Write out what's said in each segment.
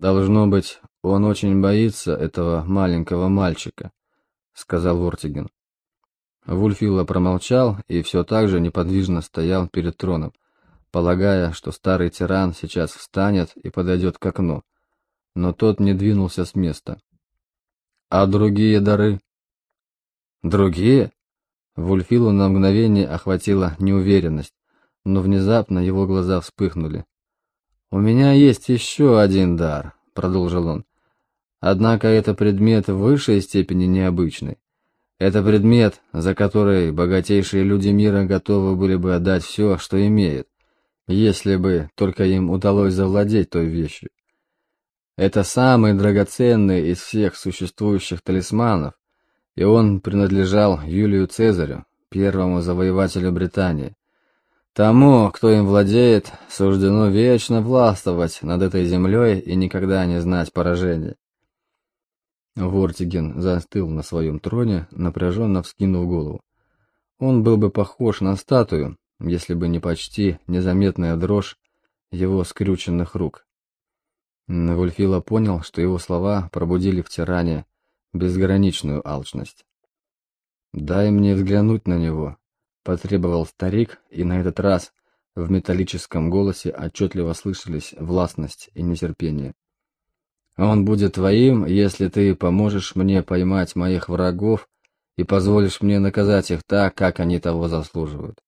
Должно быть, он очень боится этого маленького мальчика, сказал Вортиген. Вульфилла промолчал и все так же неподвижно стоял перед троном, полагая, что старый тиран сейчас встанет и подойдет к окну. Но тот не двинулся с места. «А другие дары?» «Другие?» Вульфилу на мгновение охватила неуверенность, но внезапно его глаза вспыхнули. «У меня есть еще один дар», — продолжил он. «Однако это предмет в высшей степени необычный. Это предмет, за который богатейшие люди мира готовы были бы отдать все, что имеют, если бы только им удалось завладеть той вещью. Это самый драгоценный из всех существующих талисманов, и он принадлежал Юлию Цезарю, первому завоевателю Британии. Тому, кто им владеет, суждено вечно властвовать над этой землей и никогда не знать поражения. Вортиген застыл на своем троне, напряженно вскинув голову. Он был бы похож на статую, если бы не почти незаметная дрожь его скрюченных рук. Вульфила понял, что его слова пробудили в тиране безграничную алчность. «Дай мне взглянуть на него», — потребовал старик, и на этот раз в металлическом голосе отчетливо слышались властность и нетерпение. Он будет твоим, если ты поможешь мне поймать моих врагов и позволишь мне наказать их так, как они того заслуживают.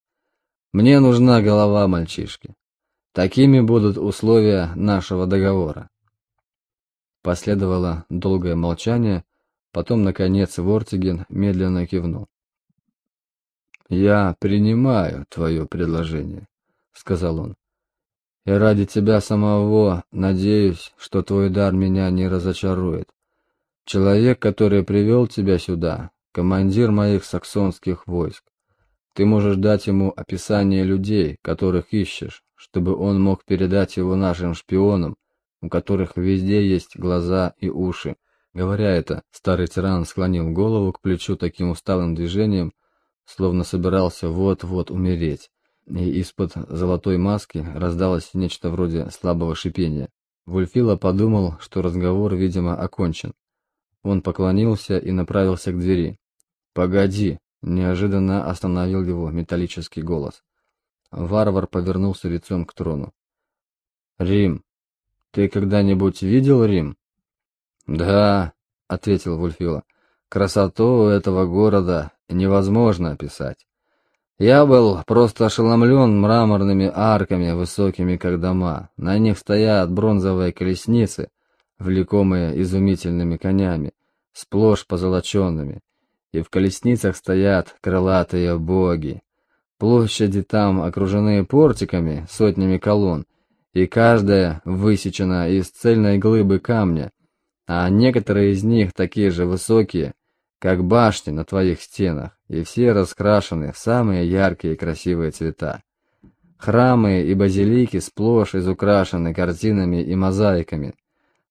Мне нужна голова мальчишки. Такими будут условия нашего договора. Последовало долгое молчание, потом, наконец, Вортиген медленно кивнул. «Я принимаю твое предложение», — сказал он. И ради тебя самого надеюсь, что твой дар меня не разочарует. Человек, который привел тебя сюда, командир моих саксонских войск. Ты можешь дать ему описание людей, которых ищешь, чтобы он мог передать его нашим шпионам, у которых везде есть глаза и уши. Говоря это, старый тиран склонил голову к плечу таким усталым движением, словно собирался вот-вот умереть и из-под золотой маски раздалось нечто вроде слабого шипения. Вульфила подумал, что разговор, видимо, окончен. Он поклонился и направился к двери. «Погоди!» — неожиданно остановил его металлический голос. Варвар повернулся лицом к трону. «Рим! Ты когда-нибудь видел Рим?» «Да», — ответил Вульфила. «Красоту этого города невозможно описать. Я был просто ошеломлен мраморными арками, высокими как дома. На них стоят бронзовые колесницы, влекомые изумительными конями, сплошь позолоченными. И в колесницах стоят крылатые боги. Площади там окружены портиками, сотнями колонн, и каждая высечена из цельной глыбы камня, а некоторые из них такие же высокие, как башни на твоих стенах, и все раскрашены в самые яркие и красивые цвета. Храмы и базилики сплошь изукрашены картинами и мозаиками.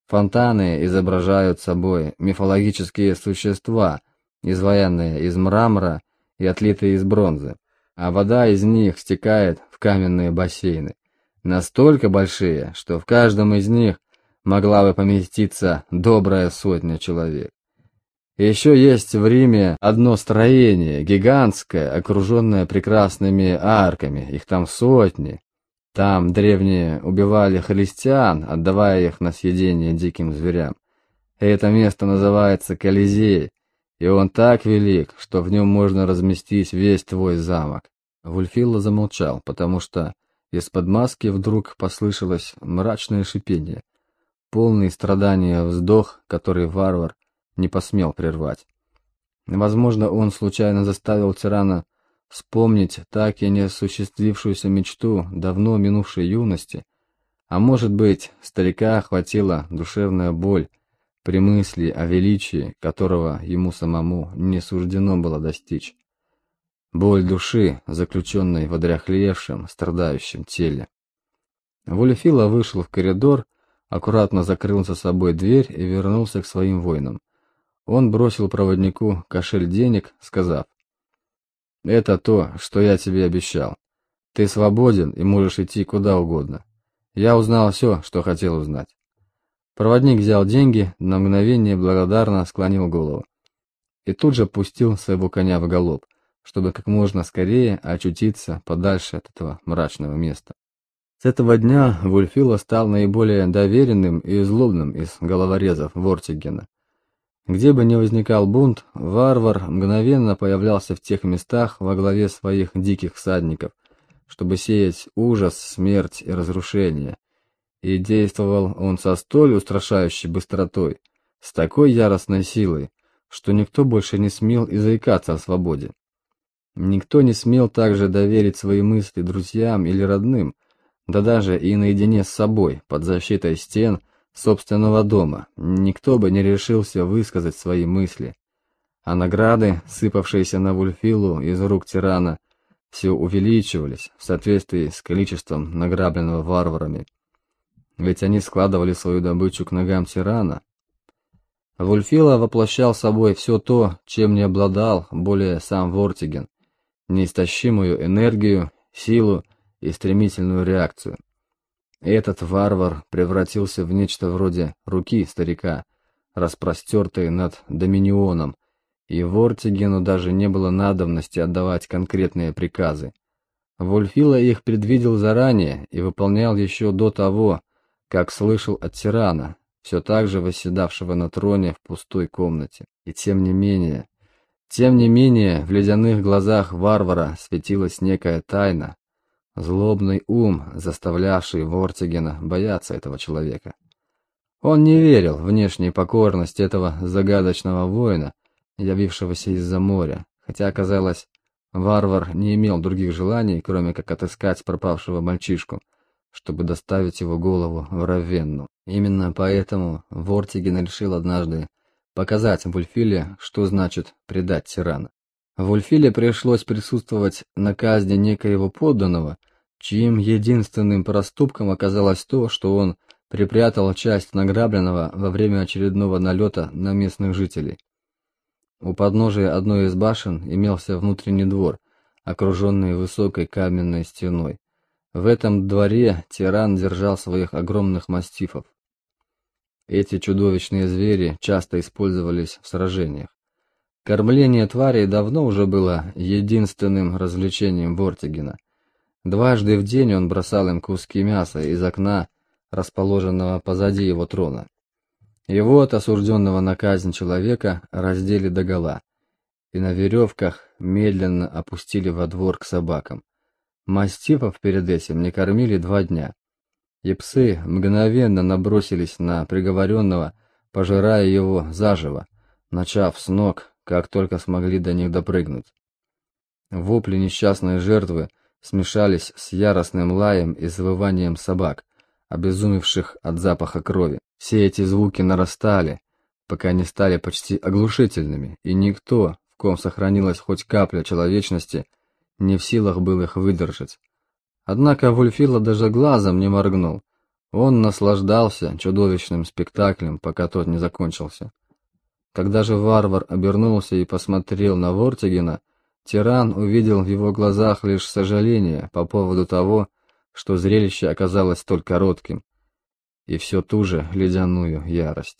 Фонтаны изображают собой мифологические существа, изваянные из мрамора и отлитые из бронзы, а вода из них стекает в каменные бассейны, настолько большие, что в каждом из них могла бы поместиться добрая сотня человек. Еще есть в Риме одно строение, гигантское, окруженное прекрасными арками, их там сотни. Там древние убивали христиан, отдавая их на съедение диким зверям. Это место называется Колизей, и он так велик, что в нем можно разместить весь твой замок. Вульфилла замолчал, потому что из-под маски вдруг послышалось мрачное шипение, полный страдания вздох, который варвар не посмел прервать. Возможно, он случайно заставил тирана вспомнить так и не осуществившуюся мечту давно минувшей юности, а может быть, старика охватила душевная боль при мысли о величии, которого ему самому не суждено было достичь. Боль души, заключенной в одряхлевшем, страдающем теле. Волефила вышел в коридор, аккуратно закрыл за собой дверь и вернулся к своим воинам. Он бросил проводнику кошель денег, сказав, «Это то, что я тебе обещал. Ты свободен и можешь идти куда угодно. Я узнал все, что хотел узнать». Проводник взял деньги, на мгновение благодарно склонил голову. И тут же пустил своего коня в галоп, чтобы как можно скорее очутиться подальше от этого мрачного места. С этого дня Вульфила стал наиболее доверенным и злобным из головорезов Вортигена. Где бы ни возникал бунт, варвар мгновенно появлялся в тех местах во главе своих диких всадников, чтобы сеять ужас, смерть и разрушение. И действовал он со столь устрашающей быстротой, с такой яростной силой, что никто больше не смел и заикаться о свободе. Никто не смел также доверить свои мысли друзьям или родным, да даже и наедине с собой, под защитой стен собственного дома, никто бы не решился высказать свои мысли. А награды, сыпавшиеся на Вульфилу из рук тирана, все увеличивались в соответствии с количеством награбленного варварами. Ведь они складывали свою добычу к ногам тирана. Вульфила воплощал собой все то, чем не обладал более сам Вортиген, неистощимую энергию, силу и стремительную реакцию. Этот варвар превратился в нечто вроде руки старика, распростертой над Доминионом, и Вортигену даже не было надобности отдавать конкретные приказы. Вольфила их предвидел заранее и выполнял еще до того, как слышал от тирана, все так же восседавшего на троне в пустой комнате. И тем не менее, тем не менее, в ледяных глазах варвара светилась некая тайна, Злобный ум, заставлявший Вортигена бояться этого человека. Он не верил в внешней покорности этого загадочного воина, явившегося из-за моря, хотя, казалось, варвар не имел других желаний, кроме как отыскать пропавшего мальчишку, чтобы доставить его голову в Равенну. Именно поэтому Вортиген решил однажды показать Вульфиле, что значит предать тирана. Вульфиле пришлось присутствовать на казни некоего подданного, чьим единственным проступком оказалось то, что он припрятал часть награбленного во время очередного налета на местных жителей. У подножия одной из башен имелся внутренний двор, окруженный высокой каменной стеной. В этом дворе тиран держал своих огромных мастифов. Эти чудовищные звери часто использовались в сражениях. Кормление тварей давно уже было единственным развлечением Вортигена. Дважды в день он бросал им куски мяса из окна, расположенного позади его трона. Его от осужденного на казнь человека раздели догола и на веревках медленно опустили во двор к собакам. Мастифов перед этим не кормили два дня. И псы мгновенно набросились на приговоренного, пожирая его заживо, начав с ног как только смогли до них допрыгнуть. Вопли несчастной жертвы смешались с яростным лаем и завыванием собак, обезумевших от запаха крови. Все эти звуки нарастали, пока они стали почти оглушительными, и никто, в ком сохранилась хоть капля человечности, не в силах был их выдержать. Однако Вульфила даже глазом не моргнул. Он наслаждался чудовищным спектаклем, пока тот не закончился. Когда же варвар обернулся и посмотрел на Вортигена, тиран увидел в его глазах лишь сожаление по поводу того, что зрелище оказалось столь коротким, и все ту же ледяную ярость.